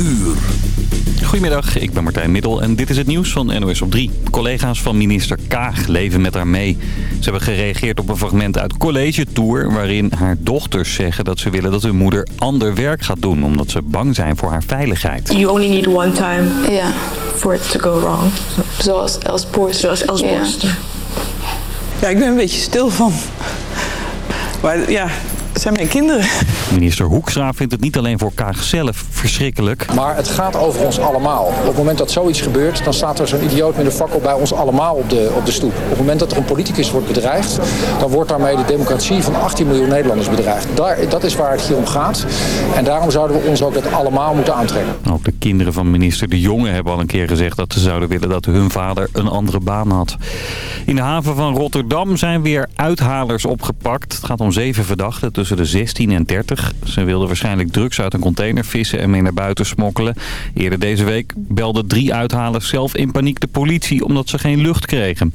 uur. Goedemiddag, ik ben Martijn Middel en dit is het nieuws van NOS op 3. Collega's van minister Kaag leven met haar mee. Ze hebben gereageerd op een fragment uit College Tour... waarin haar dochters zeggen dat ze willen dat hun moeder ander werk gaat doen... omdat ze bang zijn voor haar veiligheid. You only need one time Ja, for it to go wrong. zoals Els Poorst. Zoals Els. Borst. Ja, ik ben een beetje stil van. Maar ja, het zijn mijn kinderen. Minister Hoekstra vindt het niet alleen voor Kaag zelf verschrikkelijk... Maar het gaat over ons allemaal. Op het moment dat zoiets gebeurt, dan staat er zo'n idioot met een fakkel bij ons allemaal op de, op de stoep. Op het moment dat er een politicus wordt bedreigd, dan wordt daarmee de democratie van 18 miljoen Nederlanders bedreigd. Daar, dat is waar het hier om gaat. En daarom zouden we ons ook dat allemaal moeten aantrekken. Ook de kinderen van minister De Jonge hebben al een keer gezegd dat ze zouden willen dat hun vader een andere baan had. In de haven van Rotterdam zijn weer uithalers opgepakt. Het gaat om zeven verdachten tussen de 16 en 30. Ze wilden waarschijnlijk drugs uit een container vissen en mee naar buiten smokkelen. Eerder deze week belden drie uithalers zelf in paniek de politie omdat ze geen lucht kregen.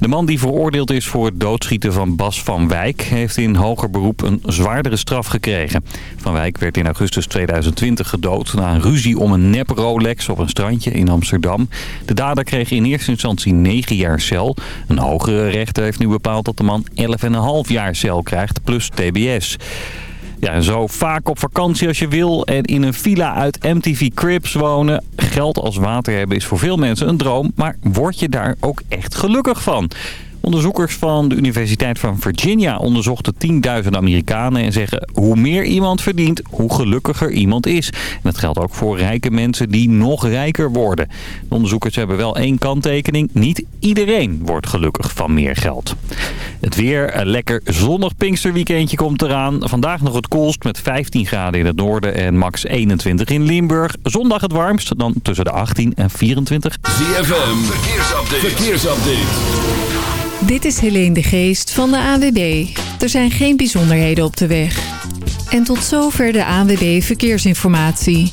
De man die veroordeeld is voor het doodschieten van Bas van Wijk heeft in hoger beroep een zwaardere straf gekregen. Van Wijk werd in augustus 2020 gedood na een ruzie om een nep Rolex op een strandje in Amsterdam. De dader kreeg in eerste instantie 9 jaar cel. Een hogere rechter heeft nu bepaald dat de man 11,5 jaar cel krijgt plus tbs. Ja, en zo vaak op vakantie als je wil en in een villa uit MTV Cribs wonen. Geld als water hebben is voor veel mensen een droom, maar word je daar ook echt gelukkig van? Onderzoekers van de Universiteit van Virginia onderzochten 10.000 Amerikanen en zeggen hoe meer iemand verdient, hoe gelukkiger iemand is. En dat geldt ook voor rijke mensen die nog rijker worden. De onderzoekers hebben wel één kanttekening. Niet iedereen wordt gelukkig van meer geld. Het weer, een lekker zonnig Pinksterweekendje komt eraan. Vandaag nog het koelst met 15 graden in het noorden en max 21 in Limburg. Zondag het warmst, dan tussen de 18 en 24. ZFM, verkeersupdate. verkeersupdate. Dit is Helene de Geest van de ANWB. Er zijn geen bijzonderheden op de weg. En tot zover de ANWB Verkeersinformatie.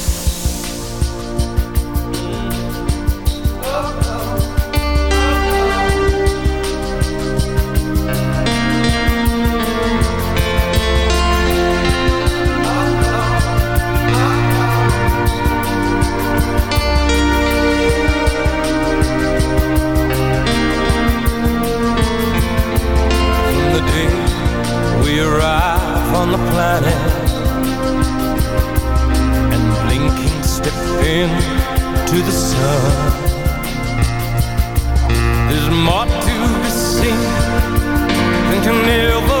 The sun. There's more to be seen than can ever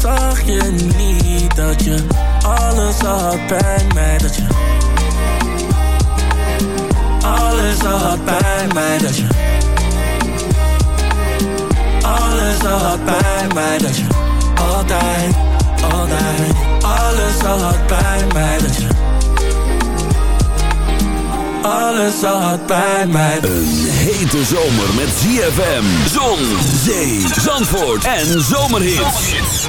zag je niet dat je alles had bij mij Dat je alles had bij mij Dat je alles had bij mij Dat je altijd, altijd Alles had bij mij Dat je alles had bij mij Een hete zomer met ZFM, zon, zee, zandvoort en zomerhits.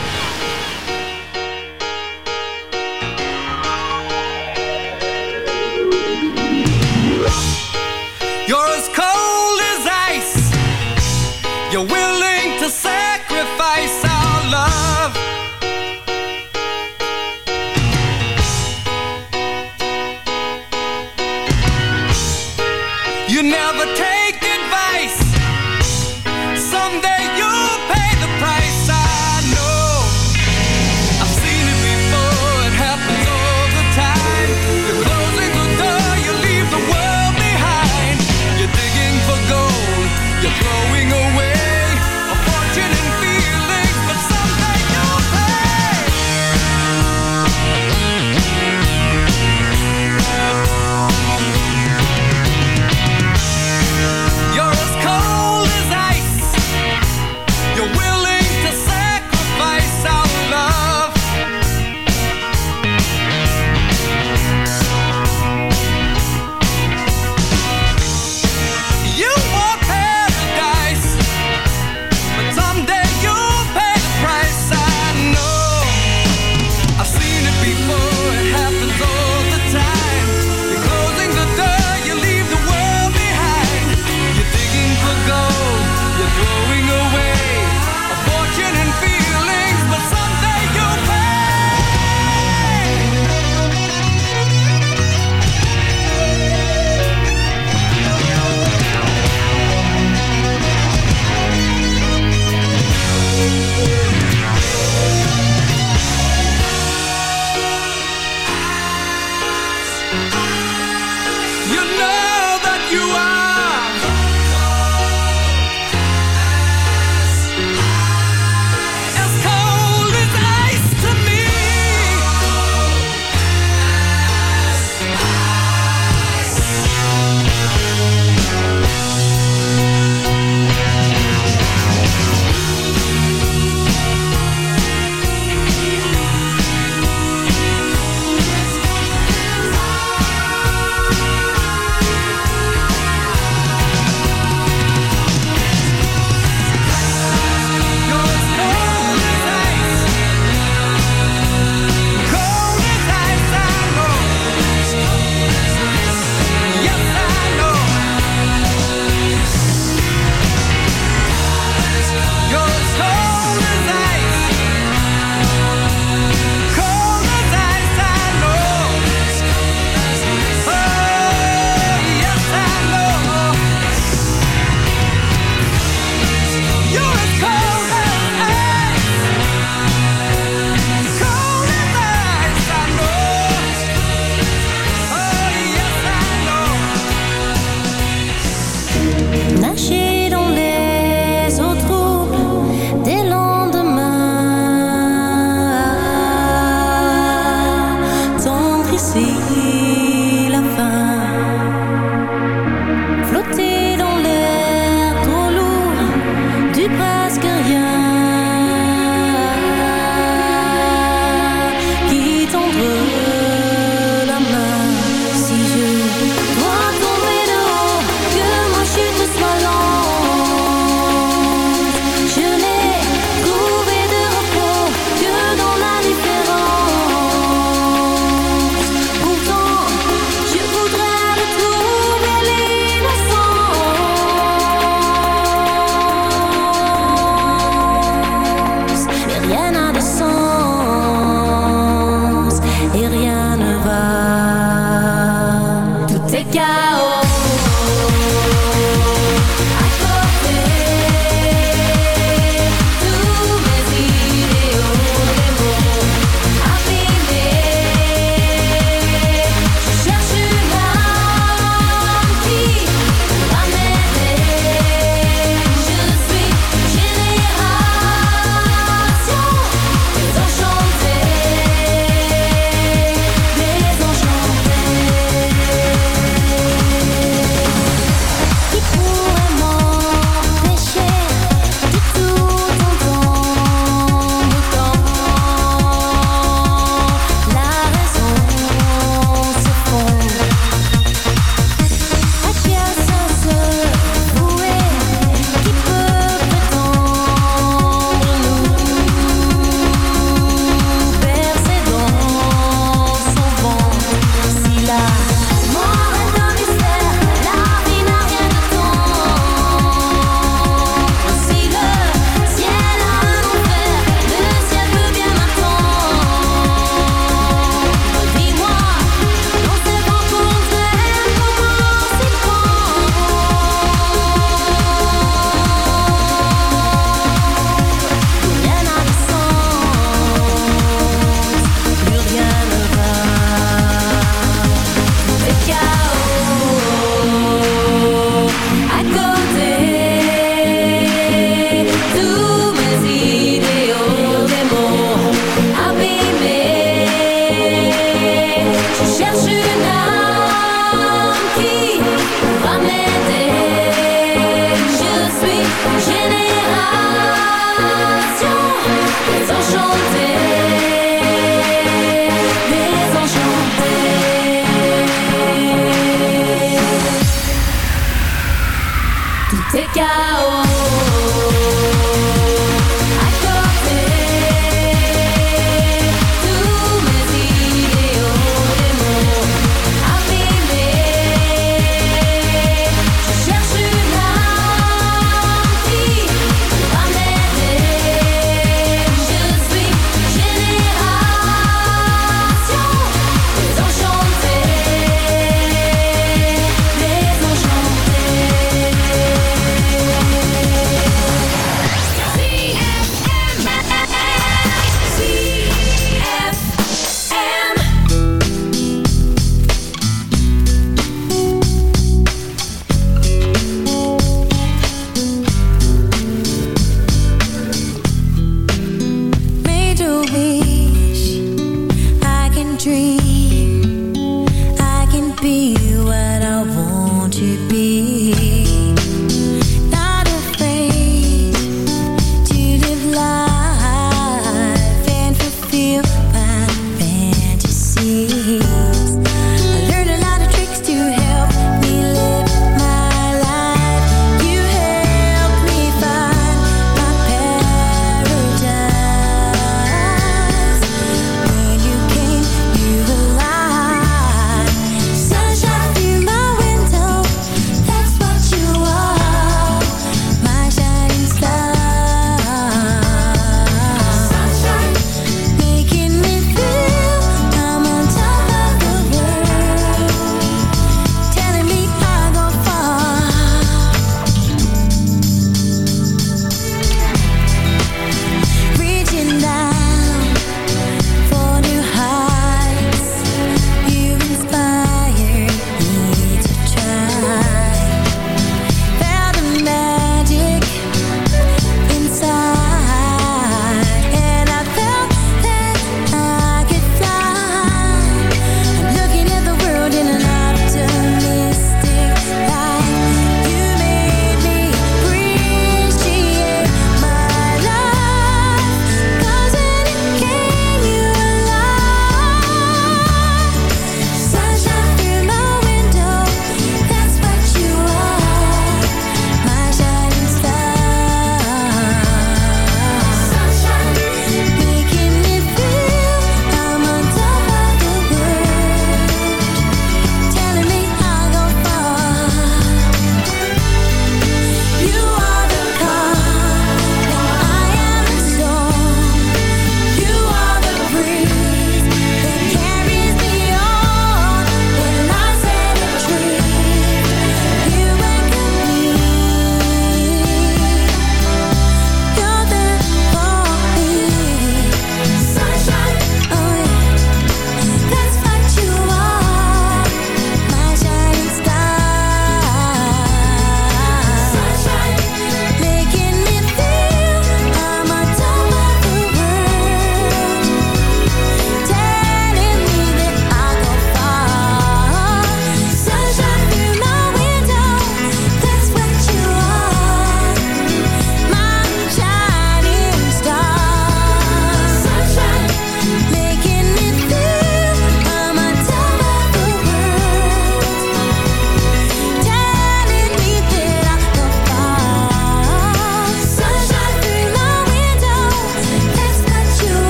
You never take advice.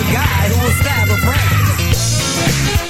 a guy who will stab a friend.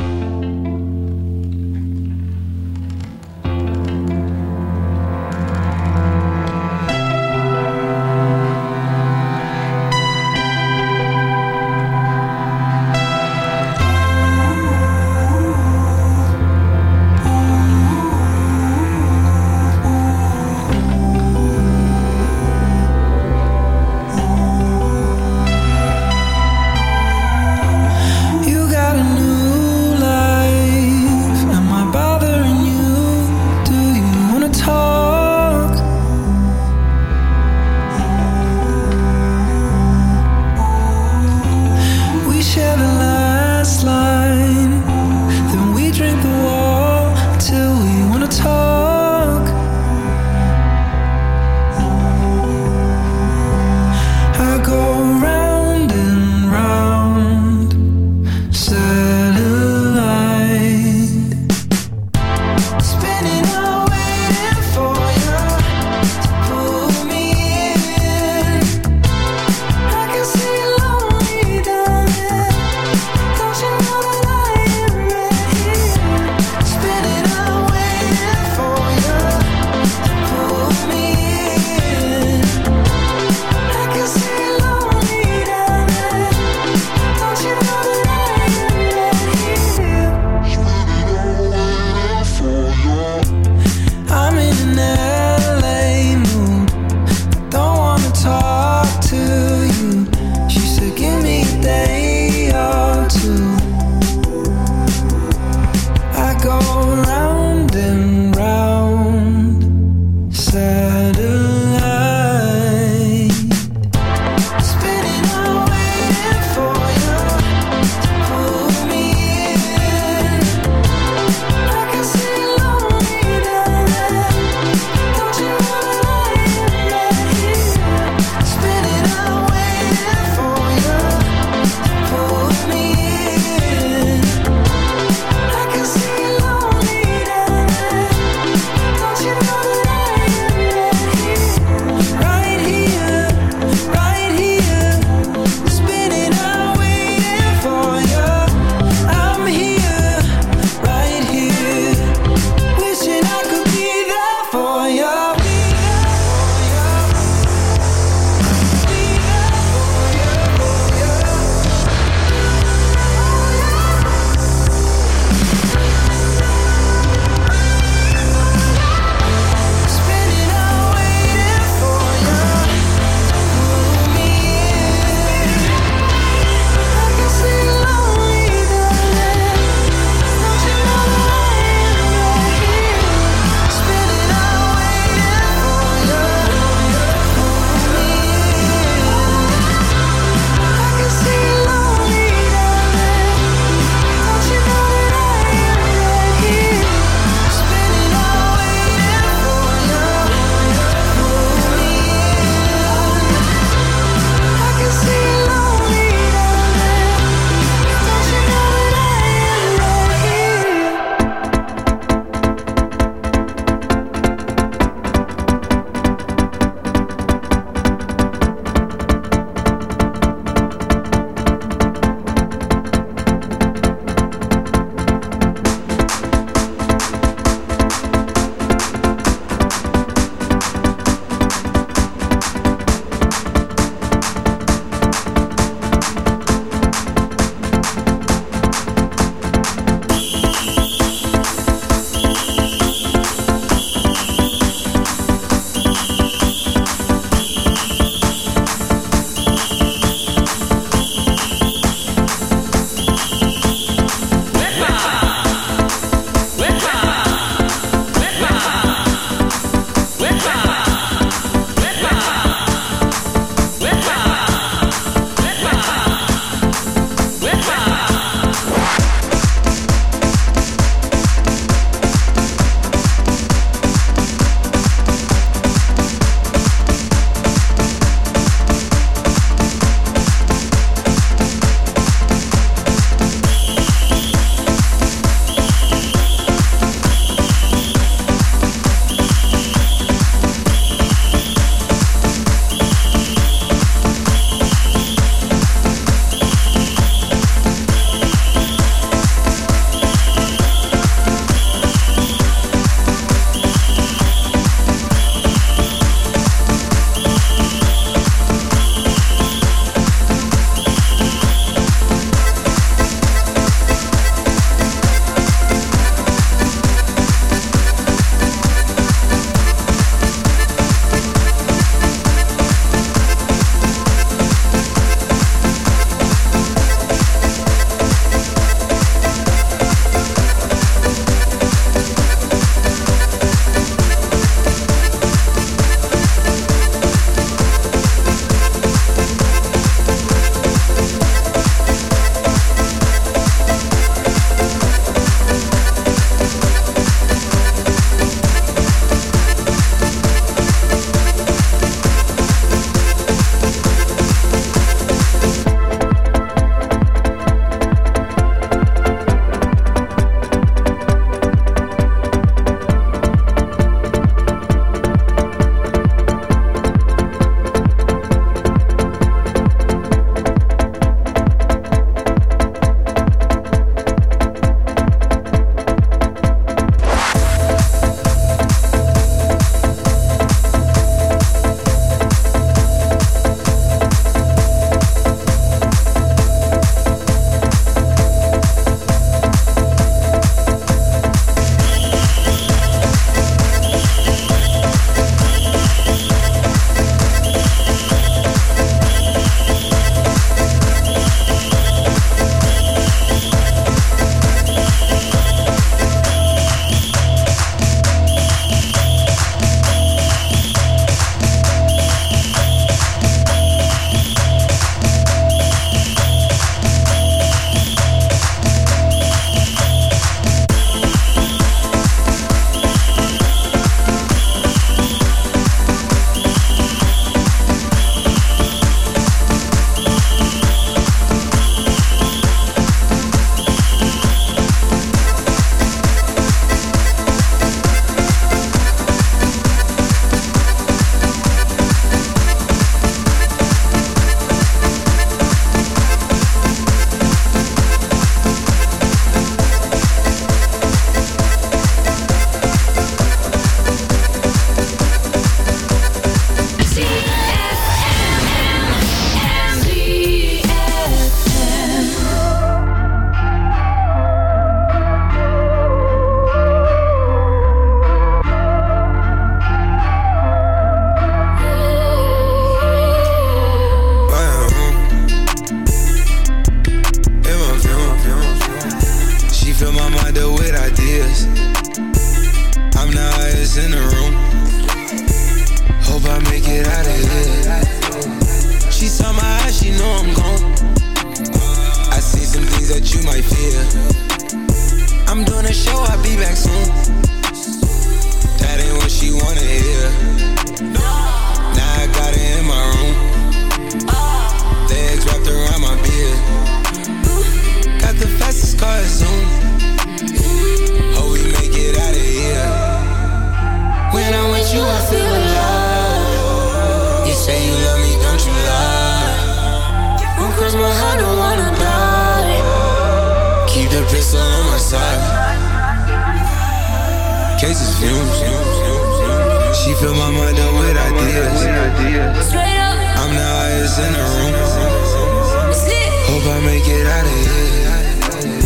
Hope I make it out of here.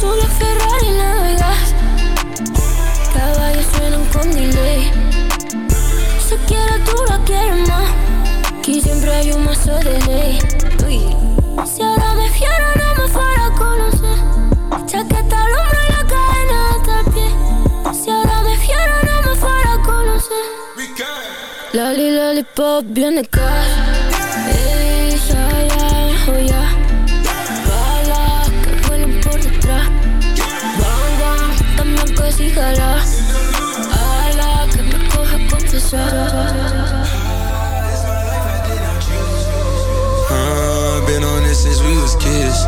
Solo Ferrari navegas. Caballos suenan con delay. Si quieres tú la quieres más Aquí siempre hay un mazo de ley. Uy. Si ahora me fiero no me fuera a conocer. Chaqueta al hombro y la cadena hasta el pie. Si ahora me fiero no me fuera a conocer. Lali, lollipop, bien de jala Ala, que me coge confesar Uh, been on this since we was kids.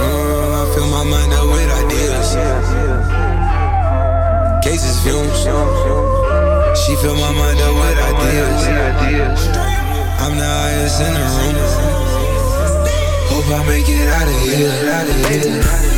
Uh, I fill my mind up with ideas. Cases fumes. She fill my mind up with ideas. I'm the highest in the room. Hope I make it out of here. Out of here.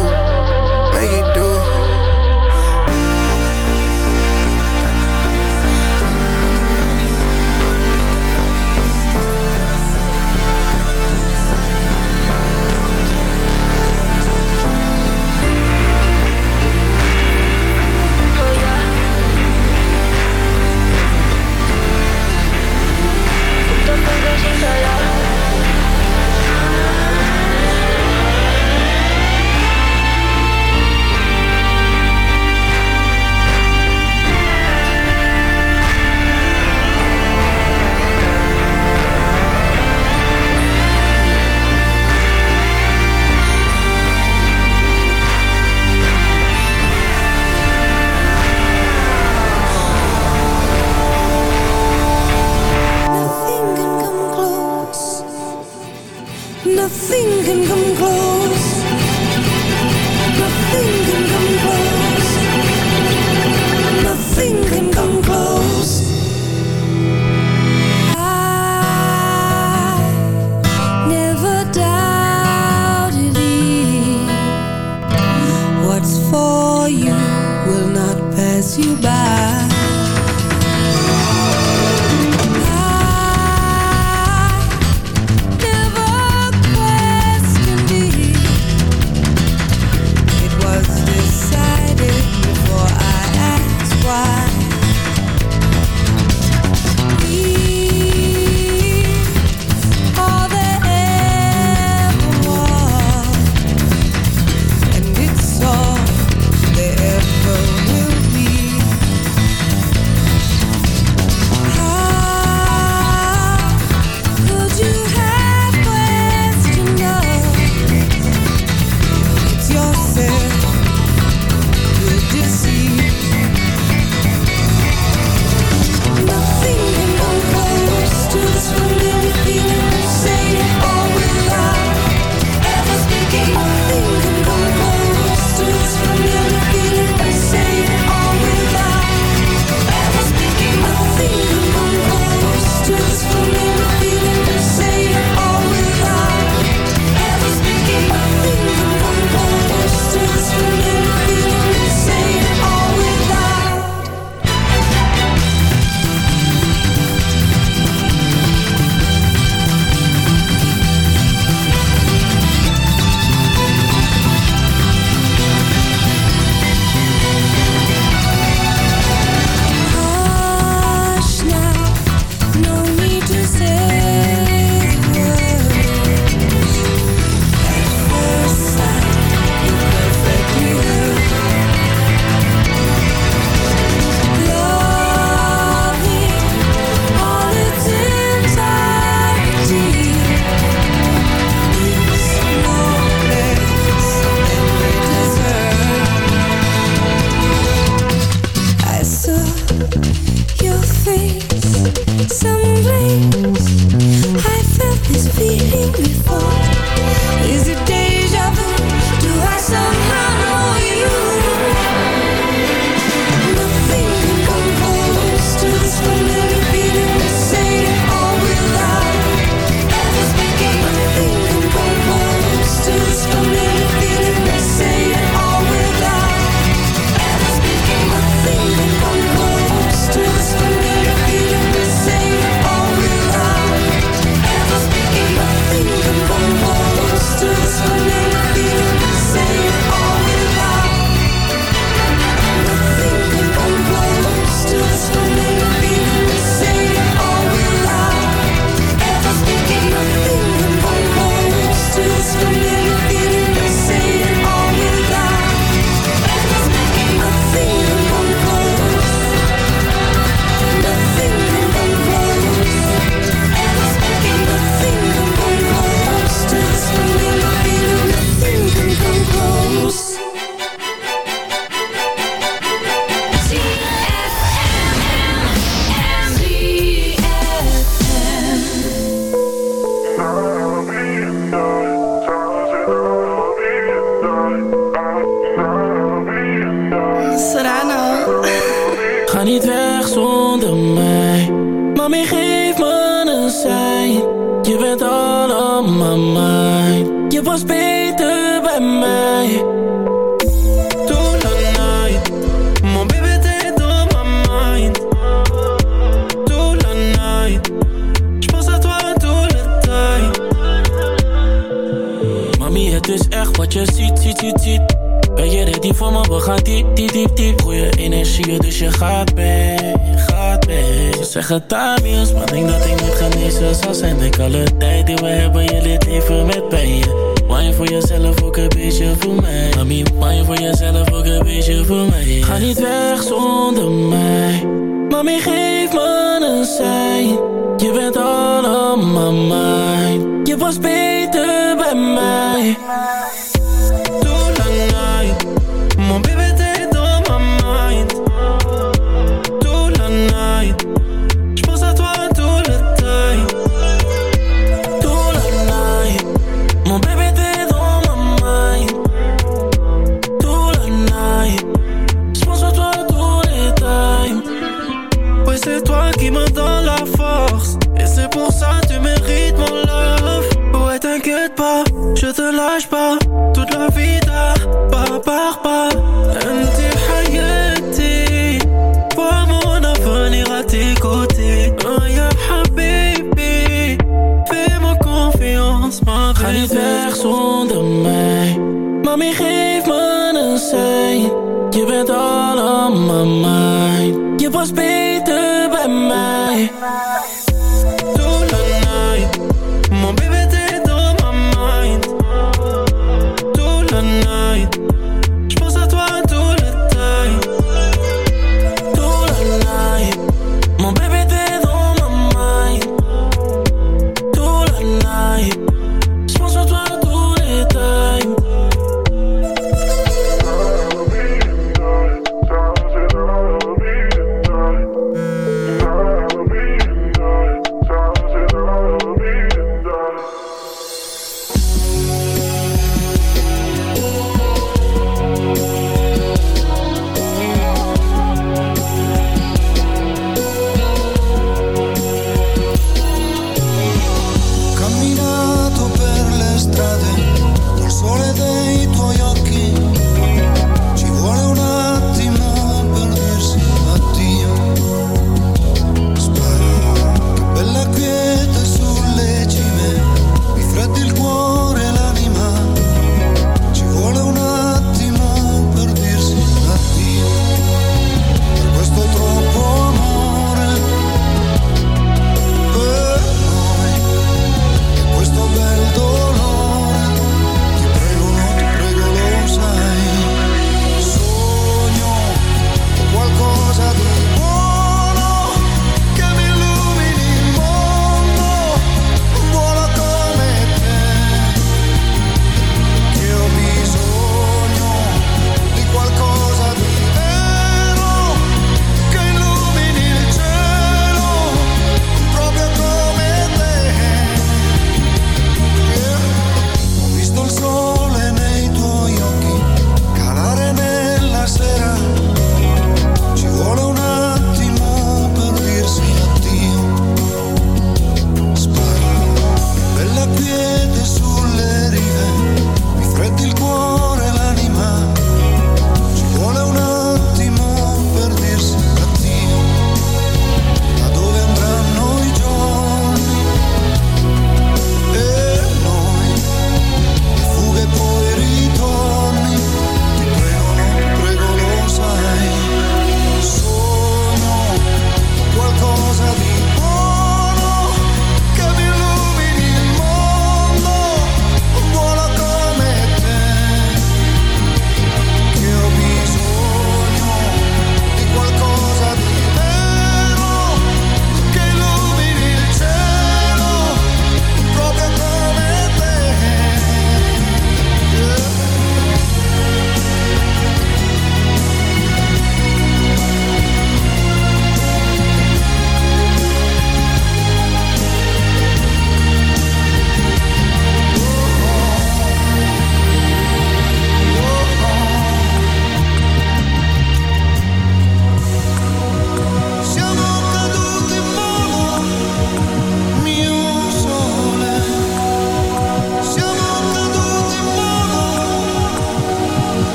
je bent all on my mind. Je was beter bij mij.